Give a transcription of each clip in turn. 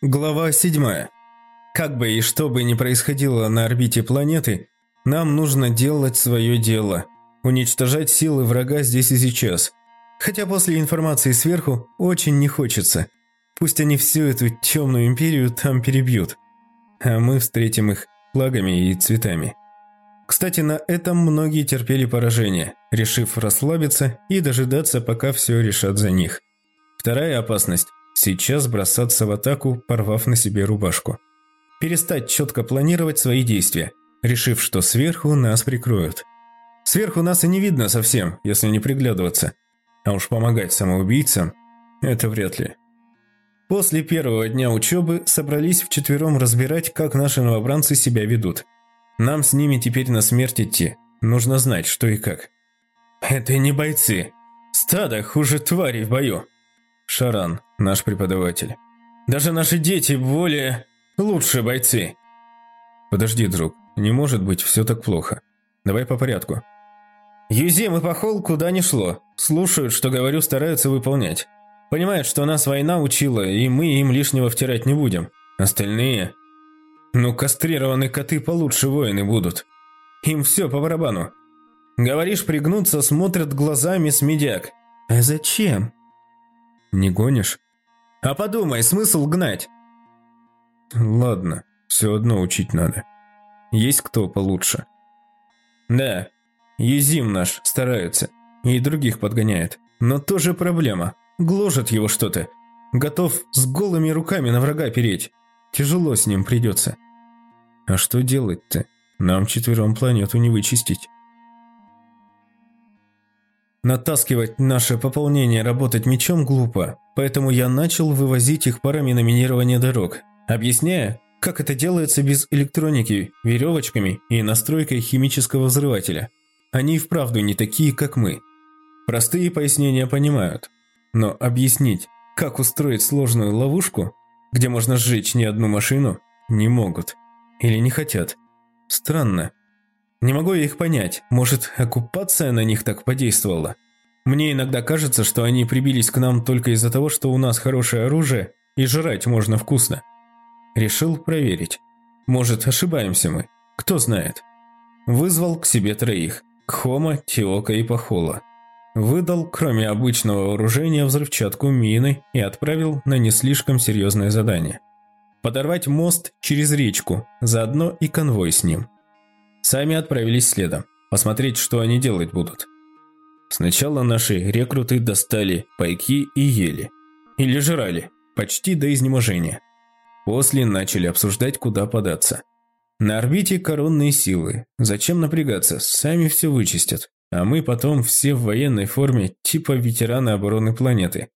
Глава 7. Как бы и что бы ни происходило на орбите планеты, нам нужно делать свое дело. Уничтожать силы врага здесь и сейчас. Хотя после информации сверху очень не хочется. Пусть они всю эту темную империю там перебьют. А мы встретим их флагами и цветами. Кстати, на этом многие терпели поражение, решив расслабиться и дожидаться, пока все решат за них. Вторая опасность Сейчас бросаться в атаку, порвав на себе рубашку. Перестать четко планировать свои действия, решив, что сверху нас прикроют. Сверху нас и не видно совсем, если не приглядываться. А уж помогать самоубийцам – это вряд ли. После первого дня учебы собрались вчетвером разбирать, как наши новобранцы себя ведут. Нам с ними теперь на смерть идти. Нужно знать, что и как. «Это не бойцы. Стадо хуже твари в бою», Шаран, наш преподаватель. Даже наши дети более... лучшие бойцы. Подожди, друг, не может быть все так плохо. Давай по порядку. Юзем и Пахол куда ни шло. Слушают, что говорю, стараются выполнять. Понимают, что нас война учила, и мы им лишнего втирать не будем. Остальные... Ну, кастрированные коты получше воины будут. Им все по барабану. Говоришь, пригнуться, смотрят глазами с медяк. А зачем? Не гонишь? А подумай, смысл гнать? Ладно, все одно учить надо. Есть кто получше? Да, Езим наш старается. И других подгоняет. Но тоже проблема. Гложет его что-то. Готов с голыми руками на врага переть. Тяжело с ним придется. А что делать-то? Нам четвером планету не вычистить. Натаскивать наше пополнение работать мечом глупо, поэтому я начал вывозить их парами на минирование дорог, объясняя, как это делается без электроники, веревочками и настройкой химического взрывателя. Они и вправду не такие, как мы. Простые пояснения понимают, но объяснить, как устроить сложную ловушку, где можно сжечь не одну машину, не могут. Или не хотят. Странно. Не могу я их понять. Может, оккупация на них так подействовала? Мне иногда кажется, что они прибились к нам только из-за того, что у нас хорошее оружие и жрать можно вкусно. Решил проверить. Может, ошибаемся мы. Кто знает. Вызвал к себе троих. Кхома, Тиока и Пахола. Выдал, кроме обычного вооружения, взрывчатку, мины и отправил на не слишком серьезное задание. Подорвать мост через речку, заодно и конвой с ним. Сами отправились следом, посмотреть, что они делать будут. Сначала наши рекруты достали пайки и ели. Или жрали, почти до изнеможения. После начали обсуждать, куда податься. На орбите коронные силы. Зачем напрягаться, сами все вычистят. А мы потом все в военной форме, типа ветераны обороны планеты.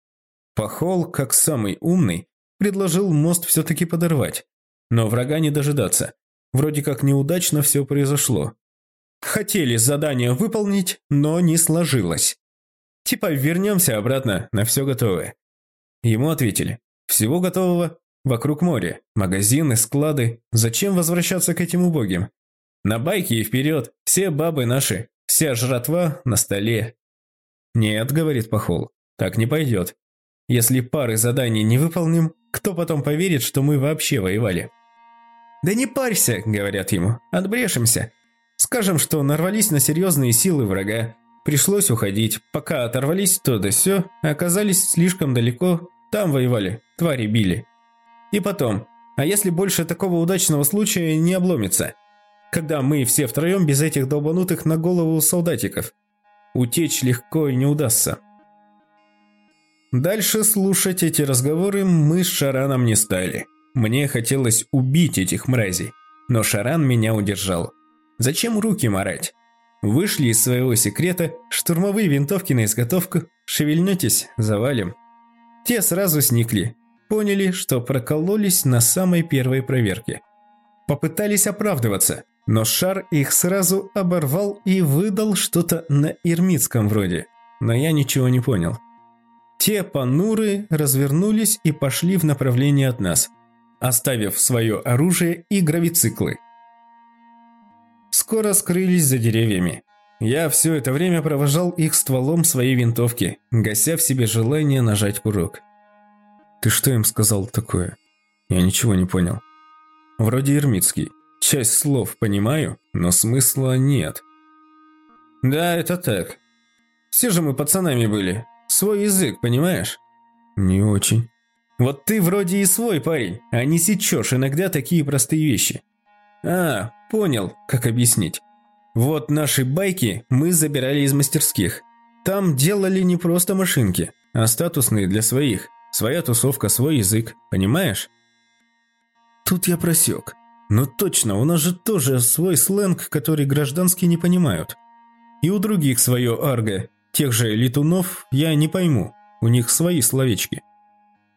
Пахол, как самый умный, предложил мост все-таки подорвать. Но врага не дожидаться. Вроде как неудачно все произошло. Хотели задание выполнить, но не сложилось. Типа вернемся обратно на все готовое. Ему ответили, всего готового вокруг моря, магазины, склады, зачем возвращаться к этим убогим? На байке и вперед, все бабы наши, вся жратва на столе. Нет, говорит Пахол, так не пойдет. Если пары заданий не выполним, кто потом поверит, что мы вообще воевали? «Да не парься», – говорят ему, – «отбрешемся». Скажем, что нарвались на серьезные силы врага. Пришлось уходить. Пока оторвались то да сё, оказались слишком далеко, там воевали, твари били. И потом, а если больше такого удачного случая не обломится? Когда мы все втроем без этих долбанутых на голову солдатиков. Утечь легко не удастся. Дальше слушать эти разговоры мы с Шараном не стали. Мне хотелось убить этих мразей, но Шаран меня удержал. Зачем руки морать? Вышли из своего секрета, штурмовые винтовки на изготовку, шевельнетесь, завалим. Те сразу сникли, поняли, что прокололись на самой первой проверке. Попытались оправдываться, но шар их сразу оборвал и выдал что-то на ирмитском вроде, но я ничего не понял. Те понуры развернулись и пошли в направлении от нас – оставив свое оружие и гравициклы. Скоро скрылись за деревьями. Я все это время провожал их стволом своей винтовки, гася в себе желание нажать курок. «Ты что им сказал такое?» Я ничего не понял. Вроде Ермитский. Часть слов понимаю, но смысла нет. Да, это так. Все же мы пацанами были. Свой язык, понимаешь? Не очень. Вот ты вроде и свой парень, а не сечешь иногда такие простые вещи. А, понял, как объяснить. Вот наши байки мы забирали из мастерских. Там делали не просто машинки, а статусные для своих. Своя тусовка, свой язык, понимаешь? Тут я просек. Но точно, у нас же тоже свой сленг, который гражданские не понимают. И у других свое арго. Тех же летунов я не пойму. У них свои словечки.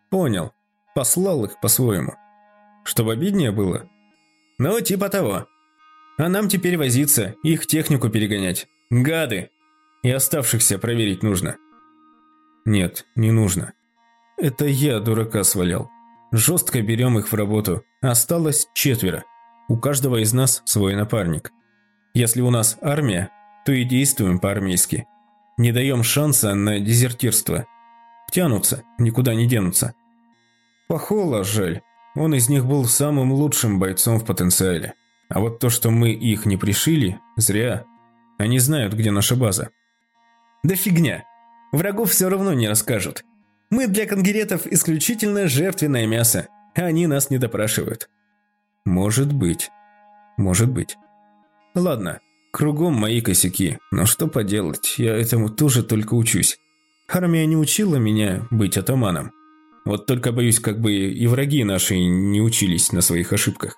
Понял. Послал их по-своему. Чтобы обиднее было? Ну, типа того. А нам теперь возиться, их технику перегонять. Гады! И оставшихся проверить нужно. Нет, не нужно. Это я дурака свалял. Жестко берем их в работу. Осталось четверо. У каждого из нас свой напарник. Если у нас армия, то и действуем по-армейски. Не даем шанса на дезертирство. Втянутся, никуда не денутся. Пахола жаль. Он из них был самым лучшим бойцом в потенциале. А вот то, что мы их не пришили, зря. Они знают, где наша база. Да фигня. Врагов все равно не расскажут. Мы для конгеретов исключительно жертвенное мясо, а они нас не допрашивают. Может быть. Может быть. Ладно, кругом мои косяки, но что поделать, я этому тоже только учусь. Армия не учила меня быть атаманом. Вот только боюсь, как бы и враги наши не учились на своих ошибках.